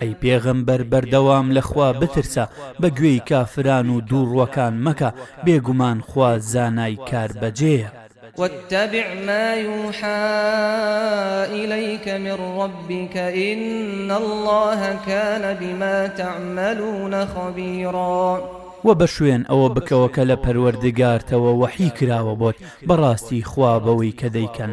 ئەی پێغەمبەر بەردەوام لە خوا بترسە بە گوێی کافران و دووڕوەکان مەکە بێگومان خوا زانای کار بەجێیە. واتبع ما یوحی الیک من ربک ان الله کان بما تعملون خبیرا. وە بەشوێن ئەوە بکەوە کە لە پەروەردگارتەوە وەحی کراوە بۆت، بەڕاستی خوا بەوەی کە دەیکەن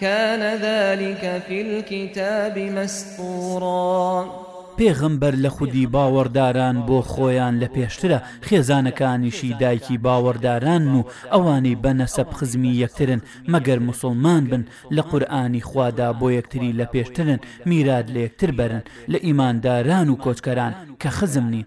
کان ذلک فی الکتاب مسطورا. پێغەمبەر لە خودی باوەڕداران بۆ خۆیان لە پێشترە، خێزانەکانیشی دایکی باوەڕدارانن و ئەوانەی بە نەسەب خزمی یەکترن مەگەر موسڵمان بن، لە قورئانی خوادا بۆ یەکتری لە پێشترن میرات لە یەکتر بەرن، لە ئیمانداران و کۆچکەران کە خزم نین،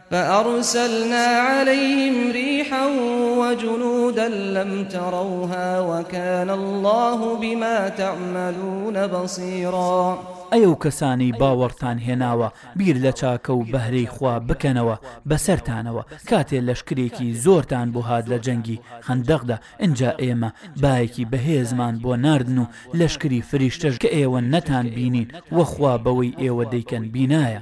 فأرسلنا علیهم ریحا وجنودا لم تروها وکان الله بما تعملون بصیرا. ئەی ئەو کەسانەی باوەڕتان هێناوە بیر لە چاکە و بەهرەی خوا بکەنەوە بەسەرتانەوە کاتێ لەشکرێکی زۆرتان بۆ هات لە جەنگی خەندەقدا ئنجا ئێمە بایەکی بەهێزمان بۆ ناردن و لەشکری فریشتەش کە ئێوە نەتان بینین وە خوا بەوەی ئێوە دەیکەن بینایە.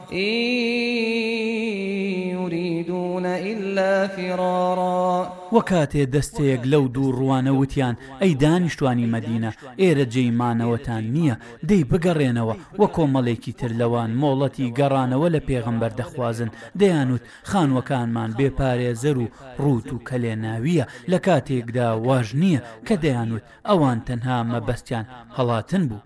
ان یریدون الا فرارا. وە کاتێ دەستەیەک لەو دوو ڕووانە وتیان، ئەی دانیشتوانی مەدینە، ئێرە جێی مانەوەتان نییە، دەی بگەڕێنەوە، وە کۆمەڵێکی تر لەوان مۆڵەتی گەڕانەوە لە پێغەمبەر دەخوازن، دەیانوت، خانووەکانمان بێ پارێزەر و ڕووت و کەلێناوییە، لە کاتێکدا واش نییە، کە دەیانوت، ئەوان تەنها مەبەستیان هەڵاتن بوو.